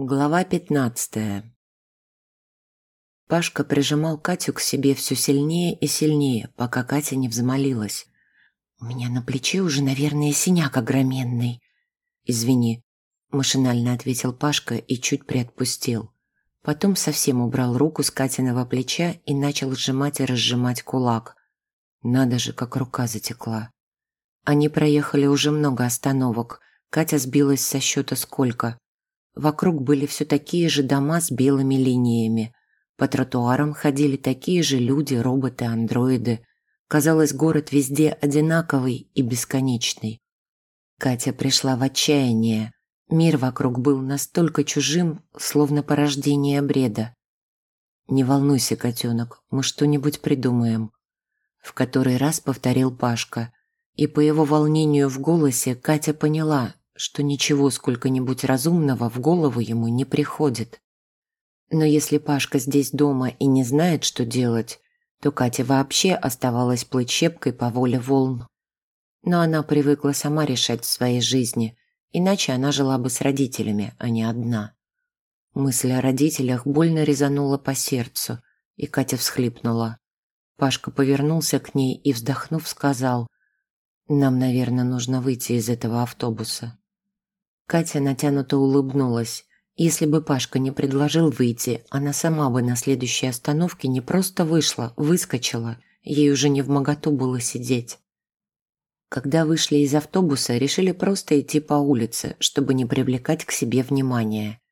Глава пятнадцатая Пашка прижимал Катю к себе все сильнее и сильнее, пока Катя не взмолилась. «У меня на плече уже, наверное, синяк огроменный». «Извини», – машинально ответил Пашка и чуть приотпустил. Потом совсем убрал руку с Катиного плеча и начал сжимать и разжимать кулак. Надо же, как рука затекла. Они проехали уже много остановок. Катя сбилась со счета сколько – Вокруг были все такие же дома с белыми линиями. По тротуарам ходили такие же люди, роботы, андроиды. Казалось, город везде одинаковый и бесконечный. Катя пришла в отчаяние. Мир вокруг был настолько чужим, словно порождение бреда. «Не волнуйся, котенок, мы что-нибудь придумаем», – в который раз повторил Пашка. И по его волнению в голосе Катя поняла, что ничего сколько-нибудь разумного в голову ему не приходит. Но если Пашка здесь дома и не знает, что делать, то Катя вообще оставалась плыть щепкой по воле волн. Но она привыкла сама решать в своей жизни, иначе она жила бы с родителями, а не одна. Мысль о родителях больно резанула по сердцу, и Катя всхлипнула. Пашка повернулся к ней и, вздохнув, сказал, «Нам, наверное, нужно выйти из этого автобуса». Катя натянуто улыбнулась. Если бы Пашка не предложил выйти, она сама бы на следующей остановке не просто вышла, выскочила. Ей уже не в моготу было сидеть. Когда вышли из автобуса, решили просто идти по улице, чтобы не привлекать к себе внимания.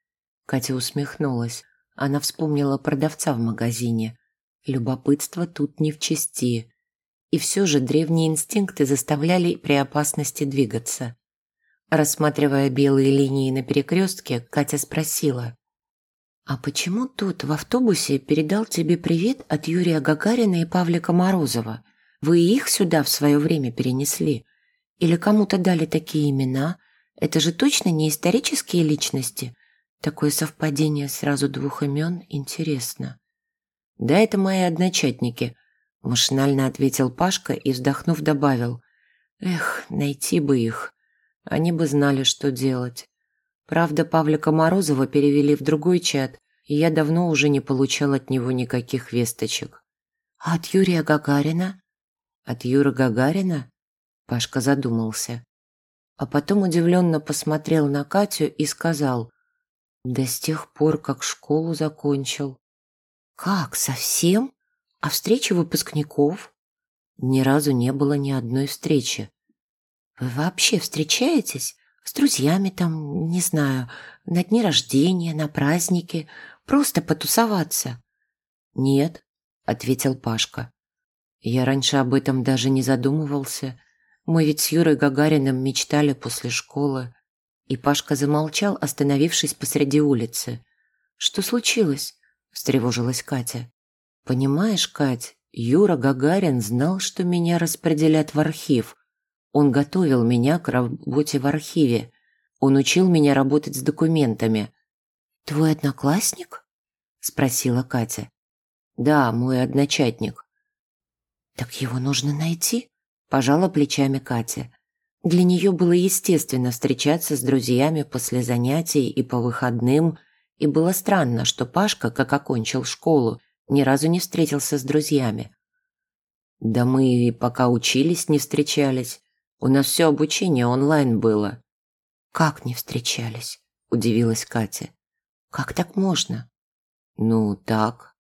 Катя усмехнулась. Она вспомнила продавца в магазине. Любопытство тут не в чести. И все же древние инстинкты заставляли при опасности двигаться. Рассматривая белые линии на перекрестке, Катя спросила. «А почему тот в автобусе передал тебе привет от Юрия Гагарина и Павлика Морозова? Вы их сюда в свое время перенесли? Или кому-то дали такие имена? Это же точно не исторические личности? Такое совпадение сразу двух имен интересно». «Да, это мои одночатники», – машинально ответил Пашка и, вздохнув, добавил. «Эх, найти бы их». Они бы знали, что делать. Правда, Павлика Морозова перевели в другой чат, и я давно уже не получал от него никаких весточек. «А от Юрия Гагарина?» «От Юры Гагарина?» Пашка задумался. А потом удивленно посмотрел на Катю и сказал, «Да с тех пор, как школу закончил». «Как, совсем? А встречи выпускников?» Ни разу не было ни одной встречи. Вы вообще встречаетесь? С друзьями там, не знаю, на дни рождения, на праздники, просто потусоваться?» «Нет», — ответил Пашка. «Я раньше об этом даже не задумывался. Мы ведь с Юрой Гагариным мечтали после школы». И Пашка замолчал, остановившись посреди улицы. «Что случилось?» – встревожилась Катя. «Понимаешь, Кать, Юра Гагарин знал, что меня распределят в архив, он готовил меня к работе в архиве. Он учил меня работать с документами. «Твой одноклассник?» – спросила Катя. «Да, мой одночатник». «Так его нужно найти?» – пожала плечами Катя. Для нее было естественно встречаться с друзьями после занятий и по выходным, и было странно, что Пашка, как окончил школу, ни разу не встретился с друзьями. «Да мы и пока учились, не встречались. У нас все обучение онлайн было». «Как не встречались?» – удивилась Катя. «Как так можно?» «Ну, так».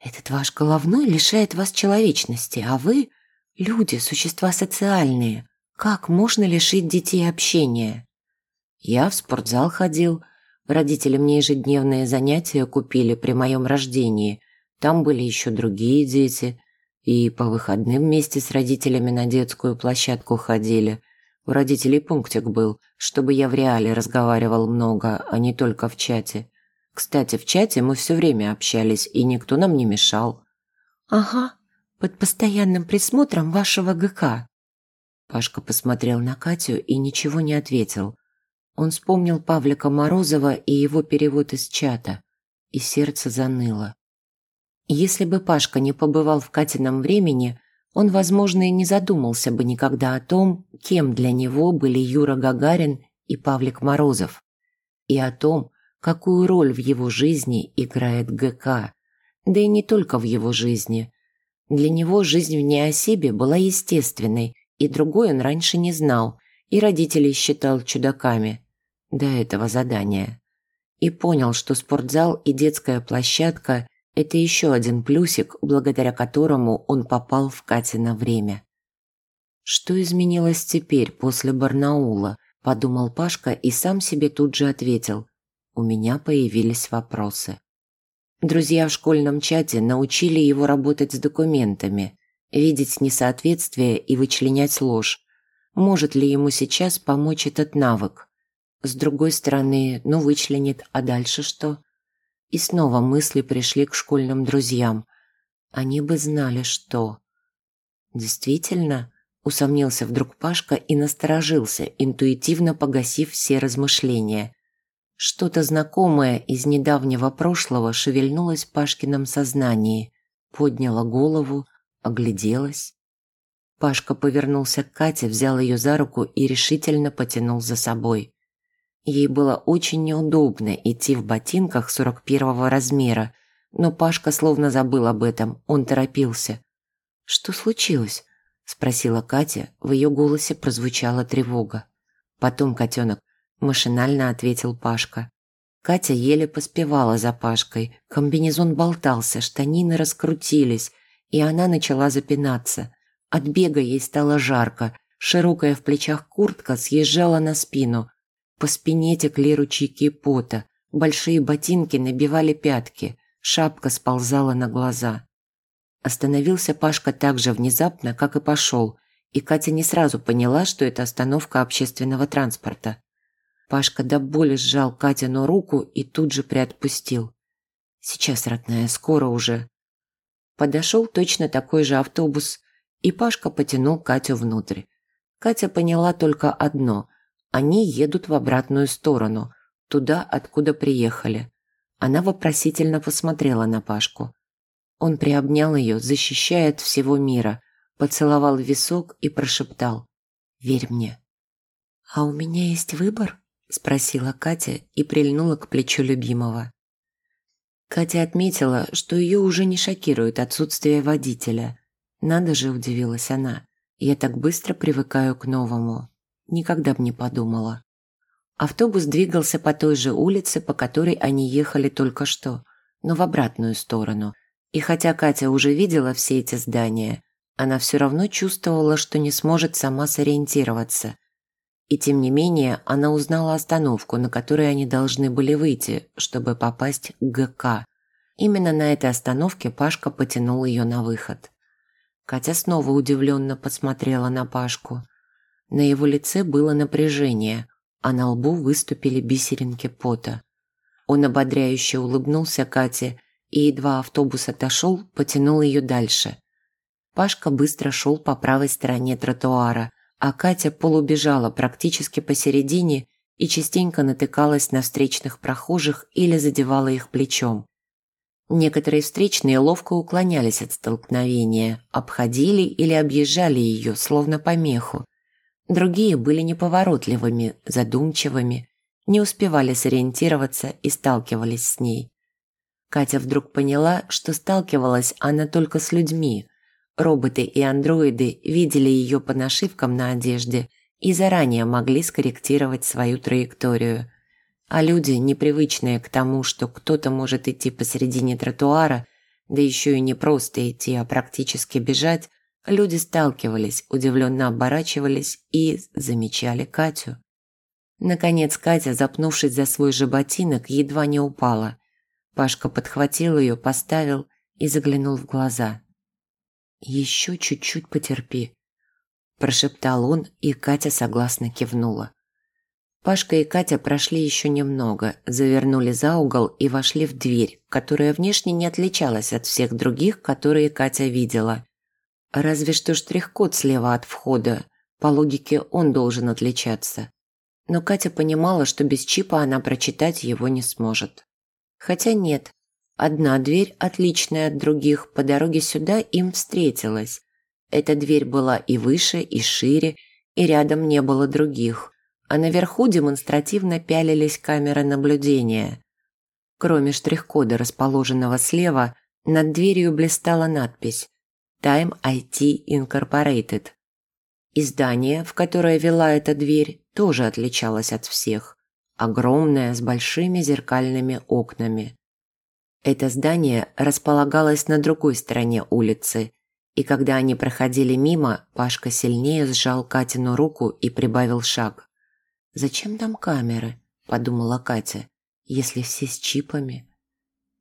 «Этот ваш головной лишает вас человечности, а вы – люди, существа социальные. Как можно лишить детей общения?» «Я в спортзал ходил. Родители мне ежедневные занятия купили при моем рождении. Там были еще другие дети. И по выходным вместе с родителями на детскую площадку ходили. У родителей пунктик был, чтобы я в реале разговаривал много, а не только в чате. Кстати, в чате мы все время общались, и никто нам не мешал. «Ага, под постоянным присмотром вашего ГК». Пашка посмотрел на Катю и ничего не ответил. Он вспомнил Павлика Морозова и его перевод из чата, и сердце заныло. Если бы Пашка не побывал в Катином времени, он, возможно, и не задумался бы никогда о том, кем для него были Юра Гагарин и Павлик Морозов, и о том, какую роль в его жизни играет ГК. Да и не только в его жизни. Для него жизнь в Неосибе была естественной, и другой он раньше не знал, и родителей считал чудаками до этого задания. И понял, что спортзал и детская площадка – это еще один плюсик, благодаря которому он попал в Катина время. Что изменилось теперь после Барнаула, подумал Пашка и сам себе тут же ответил. У меня появились вопросы. Друзья в школьном чате научили его работать с документами, видеть несоответствие и вычленять ложь. Может ли ему сейчас помочь этот навык? С другой стороны, ну вычленит, а дальше что? И снова мысли пришли к школьным друзьям. Они бы знали, что... Действительно, Усомнился вдруг Пашка и насторожился, интуитивно погасив все размышления. Что-то знакомое из недавнего прошлого шевельнулось в Пашкином сознании. Подняла голову, огляделась. Пашка повернулся к Кате, взял ее за руку и решительно потянул за собой. Ей было очень неудобно идти в ботинках 41 размера, но Пашка словно забыл об этом, он торопился. «Что случилось?» – спросила Катя, в ее голосе прозвучала тревога. Потом котенок машинально ответил Пашка. Катя еле поспевала за Пашкой, комбинезон болтался, штанины раскрутились, и она начала запинаться. От бега ей стало жарко, широкая в плечах куртка съезжала на спину. По спине текли ручейки пота, большие ботинки набивали пятки, шапка сползала на глаза. Остановился Пашка так же внезапно, как и пошел, и Катя не сразу поняла, что это остановка общественного транспорта. Пашка до боли сжал Катину руку и тут же приотпустил. «Сейчас, родная, скоро уже». Подошел точно такой же автобус, и Пашка потянул Катю внутрь. Катя поняла только одно – они едут в обратную сторону, туда, откуда приехали. Она вопросительно посмотрела на Пашку. Он приобнял ее, защищая от всего мира, поцеловал висок и прошептал «Верь мне». «А у меня есть выбор?» – спросила Катя и прильнула к плечу любимого. Катя отметила, что ее уже не шокирует отсутствие водителя. Надо же, удивилась она. Я так быстро привыкаю к новому. Никогда бы не подумала. Автобус двигался по той же улице, по которой они ехали только что, но в обратную сторону, и хотя Катя уже видела все эти здания, она все равно чувствовала, что не сможет сама сориентироваться. И тем не менее, она узнала остановку, на которой они должны были выйти, чтобы попасть к ГК. Именно на этой остановке Пашка потянул ее на выход. Катя снова удивленно посмотрела на Пашку. На его лице было напряжение, а на лбу выступили бисеринки пота. Он ободряюще улыбнулся Кате и едва автобус отошел, потянул ее дальше. Пашка быстро шел по правой стороне тротуара, а Катя полубежала практически посередине и частенько натыкалась на встречных прохожих или задевала их плечом. Некоторые встречные ловко уклонялись от столкновения, обходили или объезжали ее, словно помеху. Другие были неповоротливыми, задумчивыми, не успевали сориентироваться и сталкивались с ней. Катя вдруг поняла, что сталкивалась она только с людьми. Роботы и андроиды видели ее по нашивкам на одежде и заранее могли скорректировать свою траекторию. А люди, непривычные к тому, что кто-то может идти посередине тротуара, да еще и не просто идти, а практически бежать, люди сталкивались, удивленно оборачивались и замечали Катю. Наконец Катя, запнувшись за свой же ботинок, едва не упала – Пашка подхватил ее, поставил и заглянул в глаза. «Еще чуть-чуть потерпи», – прошептал он, и Катя согласно кивнула. Пашка и Катя прошли еще немного, завернули за угол и вошли в дверь, которая внешне не отличалась от всех других, которые Катя видела. Разве что штрих-код слева от входа, по логике он должен отличаться. Но Катя понимала, что без чипа она прочитать его не сможет. Хотя нет, одна дверь, отличная от других, по дороге сюда им встретилась. Эта дверь была и выше, и шире, и рядом не было других. А наверху демонстративно пялились камеры наблюдения. Кроме штрих-кода, расположенного слева, над дверью блистала надпись «Time IT Incorporated». Издание, в которое вела эта дверь, тоже отличалось от всех. Огромное, с большими зеркальными окнами. Это здание располагалось на другой стороне улицы, и когда они проходили мимо, Пашка сильнее сжал Катину руку и прибавил шаг. «Зачем там камеры?» – подумала Катя. «Если все с чипами?»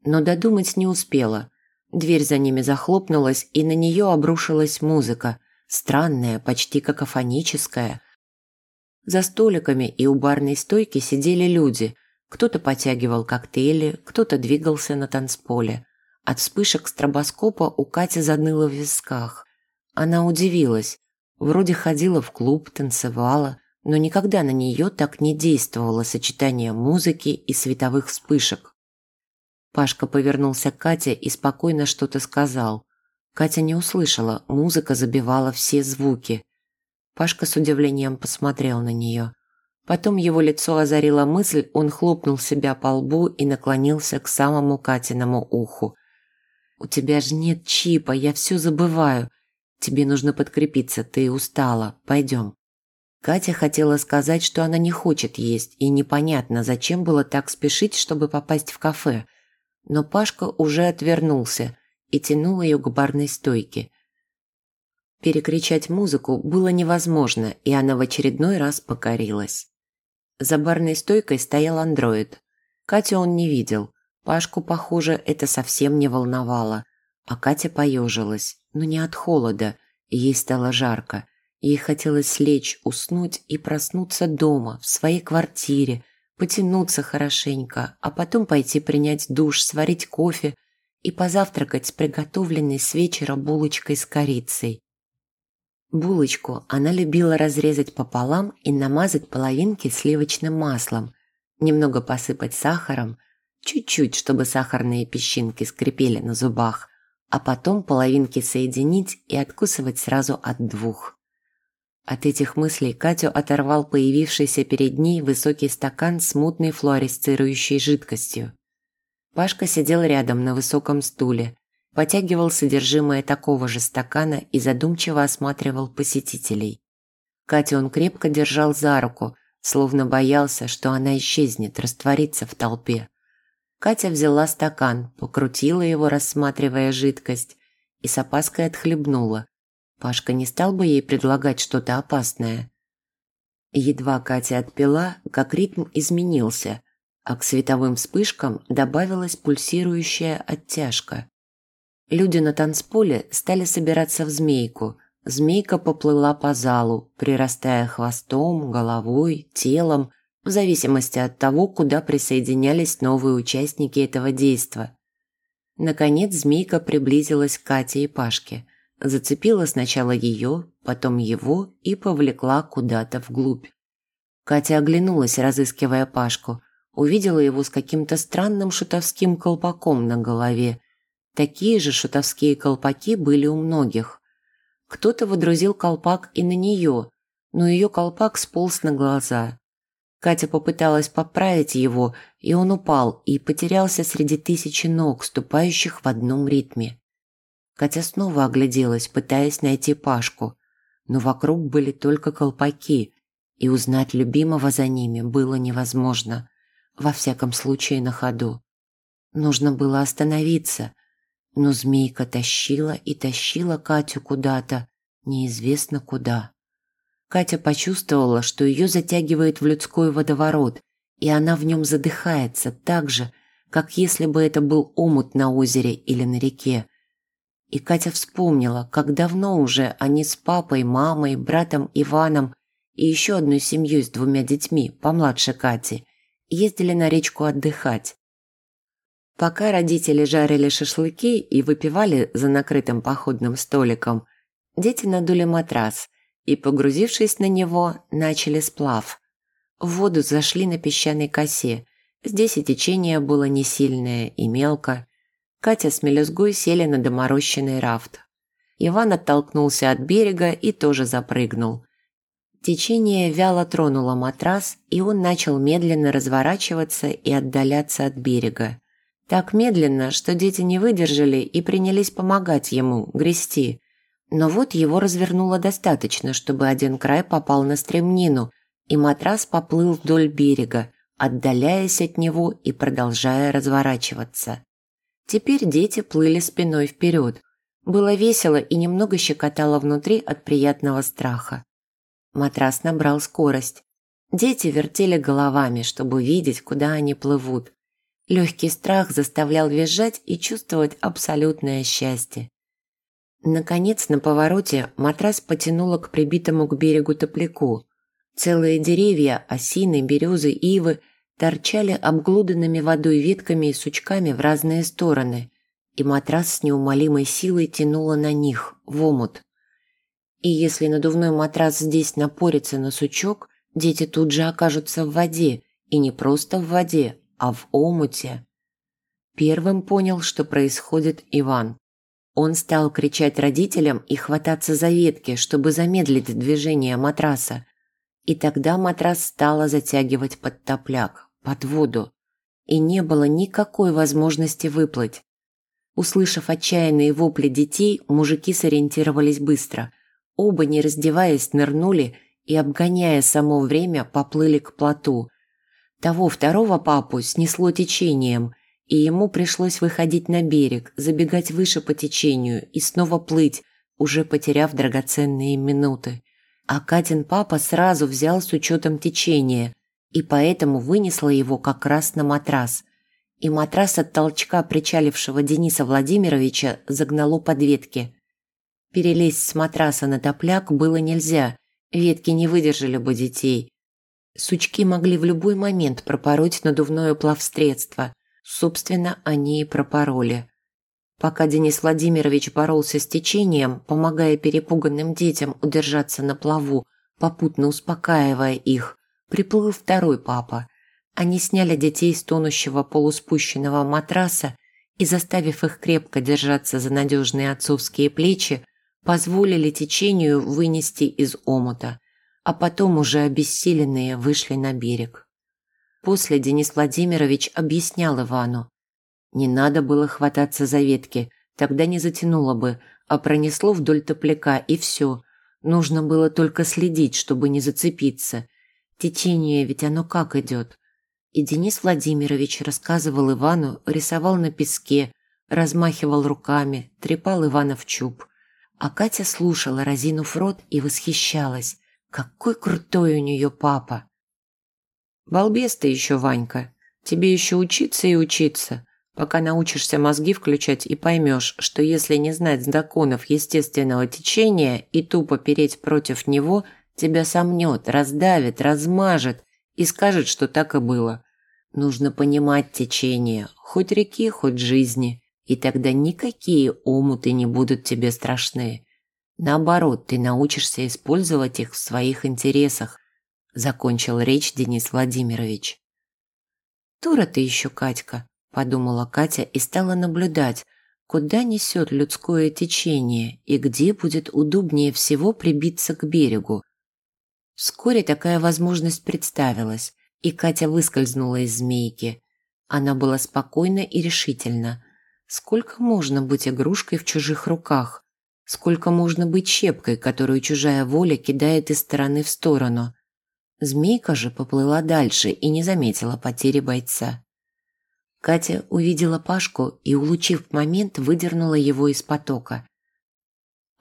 Но додумать не успела. Дверь за ними захлопнулась, и на нее обрушилась музыка, странная, почти какофоническая. За столиками и у барной стойки сидели люди. Кто-то потягивал коктейли, кто-то двигался на танцполе. От вспышек стробоскопа у Кати заныло в висках. Она удивилась. Вроде ходила в клуб, танцевала, но никогда на нее так не действовало сочетание музыки и световых вспышек. Пашка повернулся к Кате и спокойно что-то сказал. Катя не услышала, музыка забивала все звуки. Пашка с удивлением посмотрел на нее. Потом его лицо озарила мысль, он хлопнул себя по лбу и наклонился к самому Катиному уху. «У тебя же нет чипа, я все забываю. Тебе нужно подкрепиться, ты устала. Пойдем». Катя хотела сказать, что она не хочет есть, и непонятно, зачем было так спешить, чтобы попасть в кафе – но Пашка уже отвернулся и тянул ее к барной стойке. Перекричать музыку было невозможно, и она в очередной раз покорилась. За барной стойкой стоял андроид. Катю он не видел. Пашку, похоже, это совсем не волновало. А Катя поежилась, но не от холода, ей стало жарко. Ей хотелось лечь, уснуть и проснуться дома, в своей квартире, потянуться хорошенько, а потом пойти принять душ, сварить кофе и позавтракать с приготовленной с вечера булочкой с корицей. Булочку она любила разрезать пополам и намазать половинки сливочным маслом, немного посыпать сахаром, чуть-чуть, чтобы сахарные песчинки скрипели на зубах, а потом половинки соединить и откусывать сразу от двух. От этих мыслей Катю оторвал появившийся перед ней высокий стакан с мутной флуоресцирующей жидкостью. Пашка сидел рядом на высоком стуле, потягивал содержимое такого же стакана и задумчиво осматривал посетителей. Катю он крепко держал за руку, словно боялся, что она исчезнет, растворится в толпе. Катя взяла стакан, покрутила его, рассматривая жидкость, и с опаской отхлебнула, Пашка не стал бы ей предлагать что-то опасное. Едва Катя отпила, как ритм изменился, а к световым вспышкам добавилась пульсирующая оттяжка. Люди на танцполе стали собираться в змейку. Змейка поплыла по залу, прирастая хвостом, головой, телом, в зависимости от того, куда присоединялись новые участники этого действа. Наконец змейка приблизилась к Кате и Пашке – Зацепила сначала ее, потом его и повлекла куда-то вглубь. Катя оглянулась, разыскивая Пашку. Увидела его с каким-то странным шутовским колпаком на голове. Такие же шутовские колпаки были у многих. Кто-то водрузил колпак и на нее, но ее колпак сполз на глаза. Катя попыталась поправить его, и он упал и потерялся среди тысячи ног, ступающих в одном ритме. Катя снова огляделась, пытаясь найти Пашку, но вокруг были только колпаки, и узнать любимого за ними было невозможно, во всяком случае на ходу. Нужно было остановиться, но змейка тащила и тащила Катю куда-то, неизвестно куда. Катя почувствовала, что ее затягивает в людской водоворот, и она в нем задыхается так же, как если бы это был омут на озере или на реке, и Катя вспомнила, как давно уже они с папой, мамой, братом Иваном и еще одной семьей с двумя детьми, помладше Кати, ездили на речку отдыхать. Пока родители жарили шашлыки и выпивали за накрытым походным столиком, дети надули матрас и, погрузившись на него, начали сплав. В воду зашли на песчаной косе. Здесь и течение было не сильное и мелко, Катя с мелюзгой сели на доморощенный рафт. Иван оттолкнулся от берега и тоже запрыгнул. Течение вяло тронуло матрас, и он начал медленно разворачиваться и отдаляться от берега. Так медленно, что дети не выдержали и принялись помогать ему грести. Но вот его развернуло достаточно, чтобы один край попал на стремнину, и матрас поплыл вдоль берега, отдаляясь от него и продолжая разворачиваться. Теперь дети плыли спиной вперед. Было весело и немного щекотало внутри от приятного страха. Матрас набрал скорость. Дети вертели головами, чтобы видеть, куда они плывут. Легкий страх заставлял визжать и чувствовать абсолютное счастье. Наконец, на повороте матрас потянуло к прибитому к берегу топляку. Целые деревья, осины, березы, ивы торчали обглуданными водой ветками и сучками в разные стороны, и матрас с неумолимой силой тянуло на них, в омут. И если надувной матрас здесь напорится на сучок, дети тут же окажутся в воде, и не просто в воде, а в омуте. Первым понял, что происходит Иван. Он стал кричать родителям и хвататься за ветки, чтобы замедлить движение матраса. И тогда матрас стало затягивать под топляк, под воду. И не было никакой возможности выплыть. Услышав отчаянные вопли детей, мужики сориентировались быстро. Оба, не раздеваясь, нырнули и, обгоняя само время, поплыли к плоту. Того второго папу снесло течением, и ему пришлось выходить на берег, забегать выше по течению и снова плыть, уже потеряв драгоценные минуты. А Катин папа сразу взял с учетом течения, и поэтому вынесла его как раз на матрас. И матрас от толчка причалившего Дениса Владимировича загнало под ветки. Перелезть с матраса на топляк было нельзя, ветки не выдержали бы детей. Сучки могли в любой момент пропороть надувное плавсредство. Собственно, они и пропороли. Пока Денис Владимирович боролся с течением, помогая перепуганным детям удержаться на плаву, попутно успокаивая их, приплыл второй папа. Они сняли детей с тонущего полуспущенного матраса и, заставив их крепко держаться за надежные отцовские плечи, позволили течению вынести из омута, а потом уже обессиленные вышли на берег. После Денис Владимирович объяснял Ивану. Не надо было хвататься за ветки, тогда не затянуло бы, а пронесло вдоль топляка и все. Нужно было только следить, чтобы не зацепиться. Течение ведь оно как идет. И Денис Владимирович рассказывал Ивану, рисовал на песке, размахивал руками, трепал Ивана в чуб. А Катя слушала, разинув рот, и восхищалась. Какой крутой у нее папа! «Балбес ты еще, Ванька. Тебе еще учиться и учиться, пока научишься мозги включать и поймешь, что если не знать законов естественного течения и тупо переть против него, тебя сомнет, раздавит, размажет и скажет, что так и было. Нужно понимать течение, хоть реки, хоть жизни, и тогда никакие омуты не будут тебе страшны. Наоборот, ты научишься использовать их в своих интересах, закончил речь Денис Владимирович. Тура ты еще, Катька, подумала Катя и стала наблюдать, куда несет людское течение и где будет удобнее всего прибиться к берегу. Вскоре такая возможность представилась, и Катя выскользнула из змейки. Она была спокойна и решительна. Сколько можно быть игрушкой в чужих руках? Сколько можно быть щепкой, которую чужая воля кидает из стороны в сторону? Змейка же поплыла дальше и не заметила потери бойца. Катя увидела Пашку и, улучив момент, выдернула его из потока.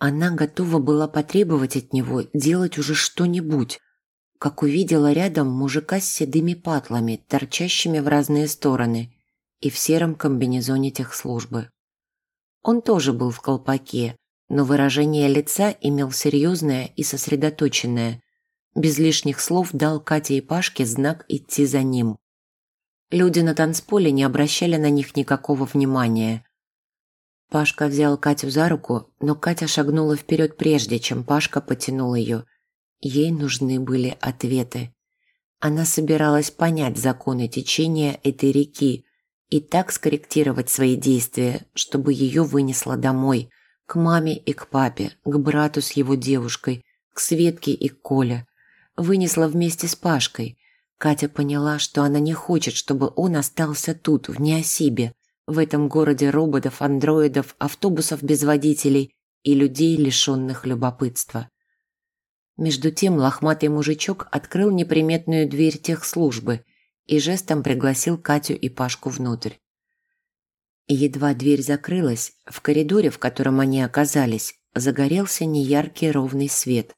Она готова была потребовать от него делать уже что-нибудь, как увидела рядом мужика с седыми патлами, торчащими в разные стороны, и в сером комбинезоне техслужбы. Он тоже был в колпаке, но выражение лица имел серьезное и сосредоточенное. Без лишних слов дал Кате и Пашке знак идти за ним. Люди на танцполе не обращали на них никакого внимания. Пашка взял Катю за руку, но Катя шагнула вперед прежде, чем Пашка потянул ее – Ей нужны были ответы. Она собиралась понять законы течения этой реки и так скорректировать свои действия, чтобы ее вынесло домой, к маме и к папе, к брату с его девушкой, к Светке и к Коле. Вынесла вместе с Пашкой. Катя поняла, что она не хочет, чтобы он остался тут, в Неосибе, В этом городе роботов, андроидов, автобусов без водителей и людей, лишенных любопытства. Между тем лохматый мужичок открыл неприметную дверь техслужбы и жестом пригласил Катю и Пашку внутрь. Едва дверь закрылась, в коридоре, в котором они оказались, загорелся неяркий ровный свет.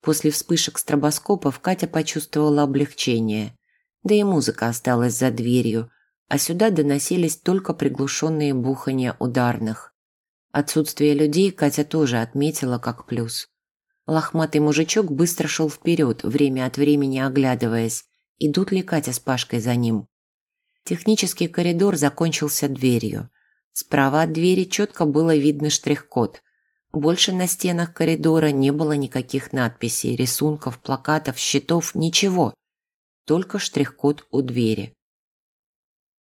После вспышек стробоскопов Катя почувствовала облегчение. Да и музыка осталась за дверью, а сюда доносились только приглушенные бухания ударных. Отсутствие людей Катя тоже отметила как плюс. Лохматый мужичок быстро шел вперед, время от времени оглядываясь, идут ли Катя с Пашкой за ним. Технический коридор закончился дверью. Справа от двери четко было видно штрих-код. Больше на стенах коридора не было никаких надписей, рисунков, плакатов, щитов, ничего. Только штрих-код у двери.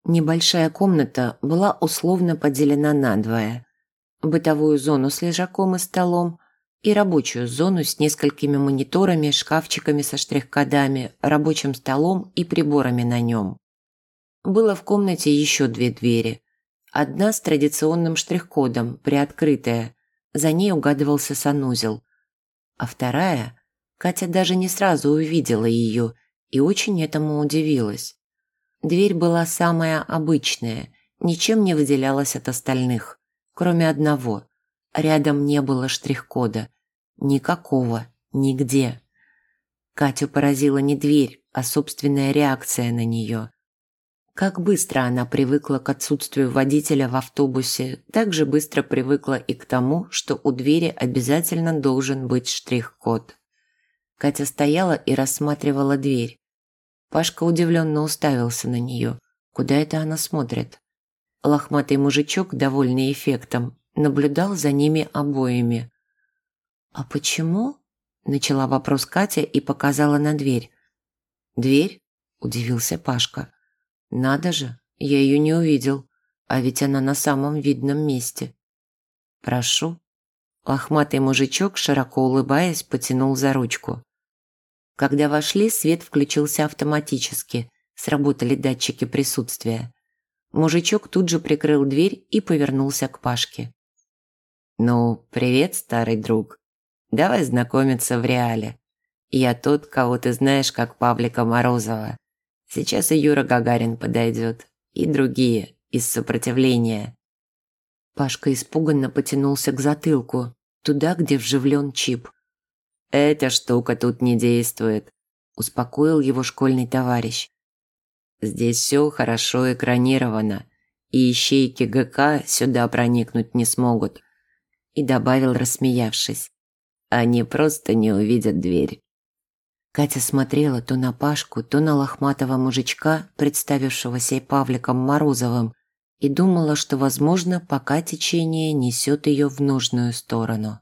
Небольшая комната была условно поделена надвое. Бытовую зону с лежаком и столом и рабочую зону с несколькими мониторами, шкафчиками со штрих-кодами, рабочим столом и приборами на нем. Было в комнате еще две двери. Одна с традиционным штрих-кодом, приоткрытая. За ней угадывался санузел. А вторая, Катя даже не сразу увидела ее и очень этому удивилась. Дверь была самая обычная, ничем не выделялась от остальных, кроме одного. Рядом не было штрих-кода. Никакого, нигде. Катю поразила не дверь, а собственная реакция на нее. Как быстро она привыкла к отсутствию водителя в автобусе, так же быстро привыкла и к тому, что у двери обязательно должен быть штрих-код. Катя стояла и рассматривала дверь. Пашка удивленно уставился на нее. Куда это она смотрит? Лохматый мужичок, довольный эффектом, наблюдал за ними обоими. «А почему?» – начала вопрос Катя и показала на дверь. «Дверь?» – удивился Пашка. «Надо же, я ее не увидел, а ведь она на самом видном месте». «Прошу». Лохматый мужичок, широко улыбаясь, потянул за ручку. Когда вошли, свет включился автоматически, сработали датчики присутствия. Мужичок тут же прикрыл дверь и повернулся к Пашке. «Ну, привет, старый друг. Давай знакомиться в реале. Я тот, кого ты знаешь как Павлика Морозова. Сейчас и Юра Гагарин подойдет, и другие из сопротивления». Пашка испуганно потянулся к затылку, туда, где вживлен чип. «Эта штука тут не действует», – успокоил его школьный товарищ. «Здесь все хорошо экранировано, и ищейки ГК сюда проникнуть не смогут», – и добавил, рассмеявшись. «Они просто не увидят дверь». Катя смотрела то на Пашку, то на лохматого мужичка, представившегося Павликом Морозовым, и думала, что, возможно, пока течение несет ее в нужную сторону.